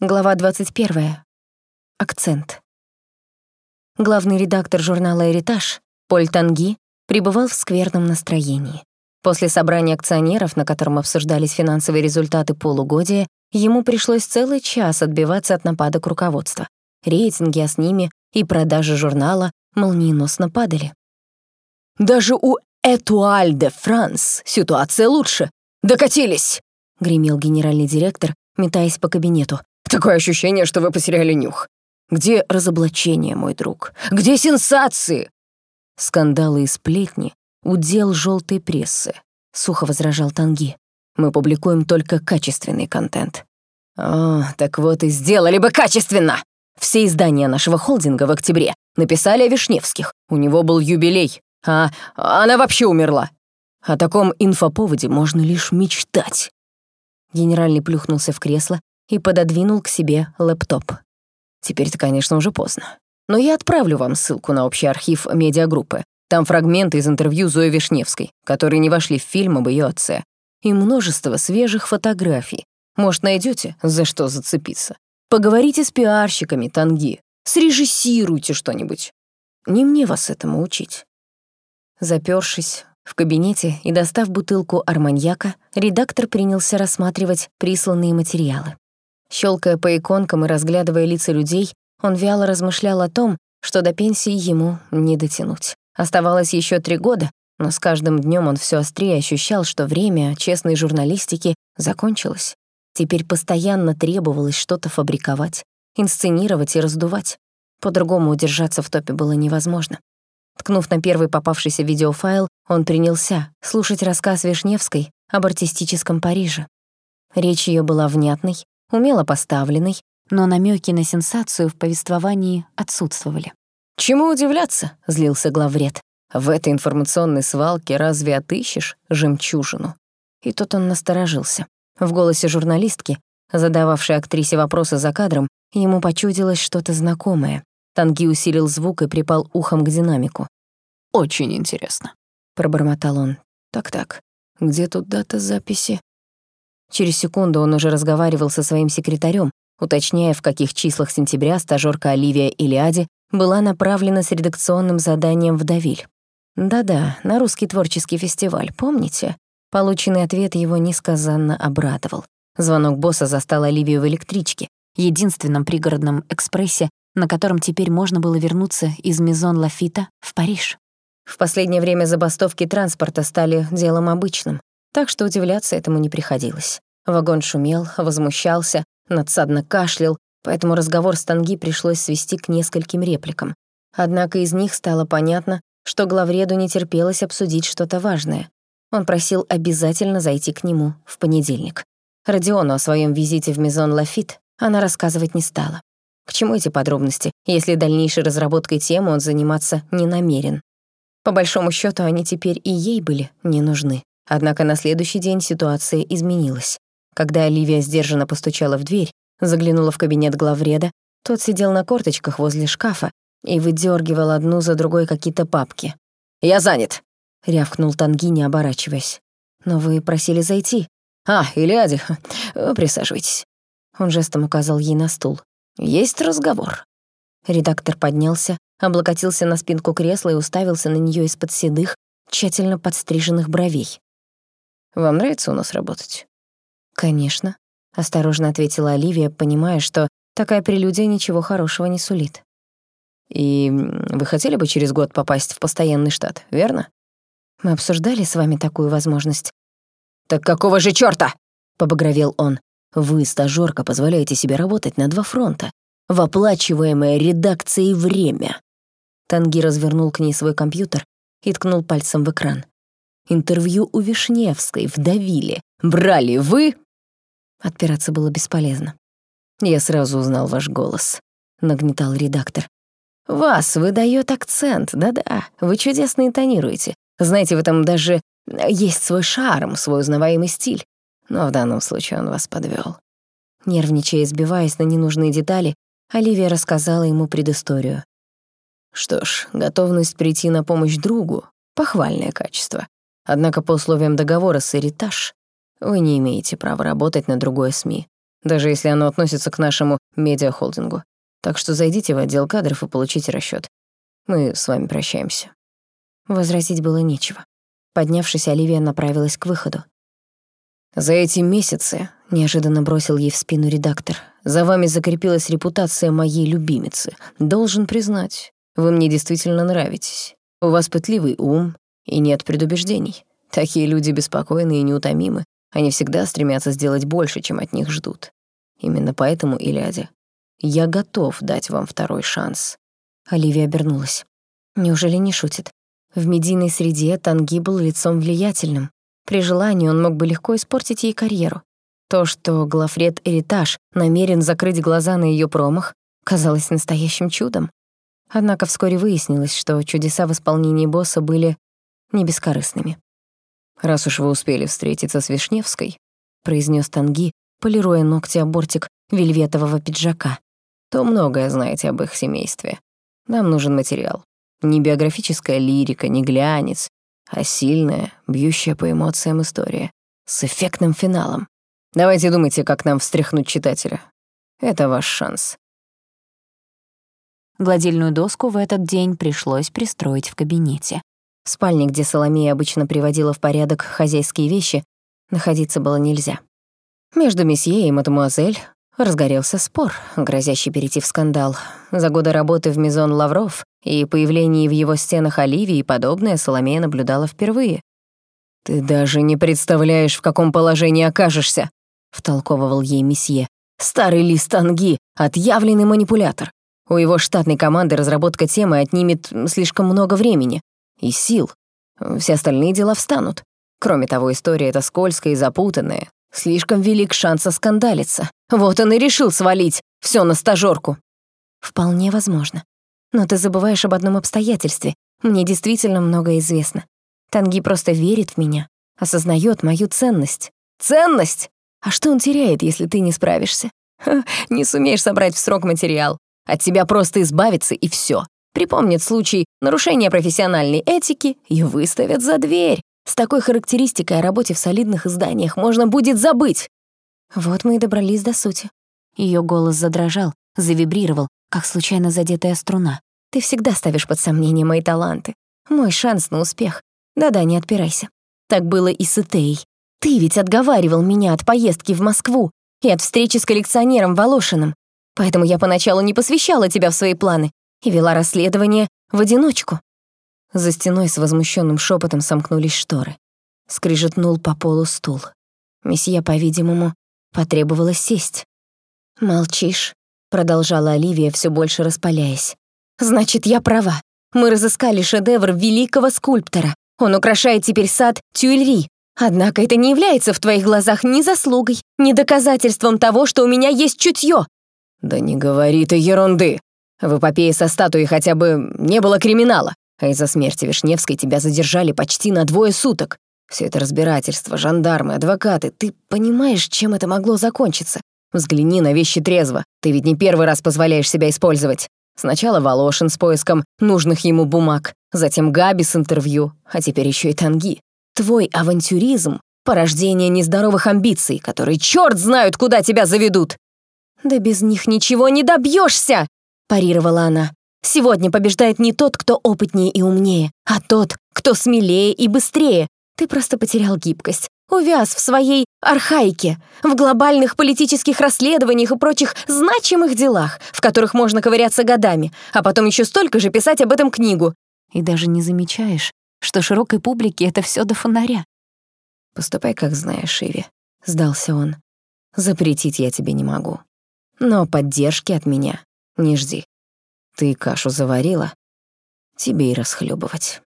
Глава 21. Акцент. Главный редактор журнала «Эритаж» Поль Танги пребывал в скверном настроении. После собрания акционеров, на котором обсуждались финансовые результаты полугодия, ему пришлось целый час отбиваться от нападок руководства. Рейтинги, а с ними и продажи журнала молниеносно падали. «Даже у «Этуаль де Франс» ситуация лучше. Докатились!» — гремел генеральный директор, метаясь по кабинету. Такое ощущение, что вы потеряли нюх. Где разоблачение, мой друг? Где сенсации? Скандалы и сплетни — удел желтой прессы, — сухо возражал Танги. Мы публикуем только качественный контент. О, так вот и сделали бы качественно! Все издания нашего холдинга в октябре написали о Вишневских. У него был юбилей, а она вообще умерла. О таком инфоповоде можно лишь мечтать. Генеральный плюхнулся в кресло и пододвинул к себе лэптоп. Теперь-то, конечно, уже поздно. Но я отправлю вам ссылку на общий архив медиагруппы. Там фрагменты из интервью Зои Вишневской, которые не вошли в фильм об ее отце. И множество свежих фотографий. Может, найдете, за что зацепиться. Поговорите с пиарщиками, Танги. Срежиссируйте что-нибудь. Не мне вас этому учить. Запёршись, в кабинете и достав бутылку арманьяка, редактор принялся рассматривать присланные материалы. Щелкая по иконкам и разглядывая лица людей, он вяло размышлял о том, что до пенсии ему не дотянуть. Оставалось еще три года, но с каждым днем он все острее ощущал, что время честной журналистики закончилось. Теперь постоянно требовалось что-то фабриковать, инсценировать и раздувать. По-другому удержаться в топе было невозможно. Ткнув на первый попавшийся видеофайл, он принялся слушать рассказ Вишневской об артистическом Париже. Речь ее была внятной, умело поставленной, но намеки на сенсацию в повествовании отсутствовали. «Чему удивляться?» — злился главред. «В этой информационной свалке разве отыщешь жемчужину?» И тут он насторожился. В голосе журналистки, задававшей актрисе вопросы за кадром, ему почудилось что-то знакомое. Танги усилил звук и припал ухом к динамику. «Очень интересно», — пробормотал он. «Так-так, где тут дата записи?» Через секунду он уже разговаривал со своим секретарем, уточняя, в каких числах сентября стажёрка Оливия Илиади была направлена с редакционным заданием в Давиль. Да-да, на русский творческий фестиваль, помните? Полученный ответ его несказанно обрадовал. Звонок босса застал Оливию в электричке, единственном пригородном экспрессе, на котором теперь можно было вернуться из Мезон Лафита в Париж. В последнее время забастовки транспорта стали делом обычным, так что удивляться этому не приходилось. Вагон шумел, возмущался, надсадно кашлял, поэтому разговор с Танги пришлось свести к нескольким репликам. Однако из них стало понятно, что главреду не терпелось обсудить что-то важное. Он просил обязательно зайти к нему в понедельник. Родиону о своем визите в Мезон Лафит она рассказывать не стала. К чему эти подробности, если дальнейшей разработкой темы он заниматься не намерен? По большому счету, они теперь и ей были не нужны. Однако на следующий день ситуация изменилась. Когда Оливия сдержанно постучала в дверь, заглянула в кабинет главреда, тот сидел на корточках возле шкафа и выдергивал одну за другой какие-то папки. «Я занят», — рявкнул Танги, не оборачиваясь. «Но вы просили зайти». «А, Илиади, присаживайтесь». Он жестом указал ей на стул. Есть разговор». Редактор поднялся, облокотился на спинку кресла и уставился на нее из-под седых, тщательно подстриженных бровей. «Вам нравится у нас работать?» «Конечно», — осторожно ответила Оливия, понимая, что такая прелюдия ничего хорошего не сулит. «И вы хотели бы через год попасть в постоянный штат, верно?» «Мы обсуждали с вами такую возможность». «Так какого же чёрта?» — побагровел он. Вы, стажёрка, позволяете себе работать на два фронта, в оплачиваемое редакцией время. Танги развернул к ней свой компьютер и ткнул пальцем в экран. Интервью у Вишневской в Давиле. Брали вы? Отпираться было бесполезно. Я сразу узнал ваш голос, нагнетал редактор. Вас выдаёт акцент, да-да, вы чудесно интонируете. Знаете, в этом даже есть свой шарм, свой узнаваемый стиль но в данном случае он вас подвёл. Нервничая и сбиваясь на ненужные детали, Оливия рассказала ему предысторию. Что ж, готовность прийти на помощь другу — похвальное качество. Однако по условиям договора с Эритаж вы не имеете права работать на другой СМИ. даже если оно относится к нашему медиахолдингу. Так что зайдите в отдел кадров и получите расчет. Мы с вами прощаемся». Возразить было нечего. Поднявшись, Оливия направилась к выходу. «За эти месяцы», — неожиданно бросил ей в спину редактор, «за вами закрепилась репутация моей любимицы. Должен признать, вы мне действительно нравитесь. У вас пытливый ум и нет предубеждений. Такие люди беспокойны и неутомимы. Они всегда стремятся сделать больше, чем от них ждут. Именно поэтому, Илядя, я готов дать вам второй шанс». Оливия обернулась. Неужели не шутит? В медийной среде Танги был лицом влиятельным. При желании он мог бы легко испортить ей карьеру. То, что Глафред Эритаж намерен закрыть глаза на ее промах, казалось настоящим чудом. Однако вскоре выяснилось, что чудеса в исполнении босса были не бескорыстными. «Раз уж вы успели встретиться с Вишневской», — произнес Танги, полируя ногти о бортик вельветового пиджака, «то многое знаете об их семействе. Нам нужен материал. Не биографическая лирика, не глянец, а сильная, бьющая по эмоциям история. С эффектным финалом. Давайте думайте, как нам встряхнуть читателя. Это ваш шанс. Гладильную доску в этот день пришлось пристроить в кабинете. В спальне, где Соломея обычно приводила в порядок хозяйские вещи, находиться было нельзя. Между месье и мадемуазель разгорелся спор, грозящий перейти в скандал. За годы работы в Мизон Лавров и появлении в его стенах Оливии подобное Соломея наблюдала впервые. «Ты даже не представляешь, в каком положении окажешься», — втолковывал ей месье. «Старый лист Анги, отъявленный манипулятор. У его штатной команды разработка темы отнимет слишком много времени и сил. Все остальные дела встанут. Кроме того, история эта скользкая и запутанная. Слишком велик шанс оскандалиться. Вот он и решил свалить все на стажёрку. Вполне возможно. Но ты забываешь об одном обстоятельстве. Мне действительно многое известно. Танги просто верит в меня, осознает мою ценность. Ценность? А что он теряет, если ты не справишься? Ха, не сумеешь собрать в срок материал. От тебя просто избавиться и все. Припомнят случай нарушения профессиональной этики и выставят за дверь. С такой характеристикой о работе в солидных изданиях можно будет забыть. Вот мы и добрались до сути. Ее голос задрожал, завибрировал, как случайно задетая струна. Ты всегда ставишь под сомнение мои таланты. Мой шанс на успех. Да-да, не отпирайся. Так было и с Этей. Ты ведь отговаривал меня от поездки в Москву и от встречи с коллекционером Волошиным. Поэтому я поначалу не посвящала тебя в свои планы и вела расследование в одиночку. За стеной с возмущенным шепотом сомкнулись шторы. Скрижетнул по полу стул. Месье, по-видимому, потребовалось сесть. «Молчишь?» — продолжала Оливия, все больше распаляясь. «Значит, я права. Мы разыскали шедевр великого скульптора. Он украшает теперь сад Тюильри. Однако это не является в твоих глазах ни заслугой, ни доказательством того, что у меня есть чутье». «Да не говори ты ерунды. В эпопее со статуей хотя бы не было криминала, а из-за смерти Вишневской тебя задержали почти на двое суток. Все это разбирательство, жандармы, адвокаты. Ты понимаешь, чем это могло закончиться? Взгляни на вещи трезво. Ты ведь не первый раз позволяешь себя использовать. Сначала Волошин с поиском нужных ему бумаг, затем Габи с интервью, а теперь еще и Танги. Твой авантюризм — порождение нездоровых амбиций, которые черт знают, куда тебя заведут. «Да без них ничего не добьешься, парировала она. «Сегодня побеждает не тот, кто опытнее и умнее, а тот, кто смелее и быстрее. Ты просто потерял гибкость, увяз в своей архаике, в глобальных политических расследованиях и прочих значимых делах, в которых можно ковыряться годами, а потом еще столько же писать об этом книгу. И даже не замечаешь, что широкой публике это все до фонаря. «Поступай, как знаешь, Иви», — сдался он. «Запретить я тебе не могу. Но поддержки от меня не жди. Ты кашу заварила, тебе и расхлебывать».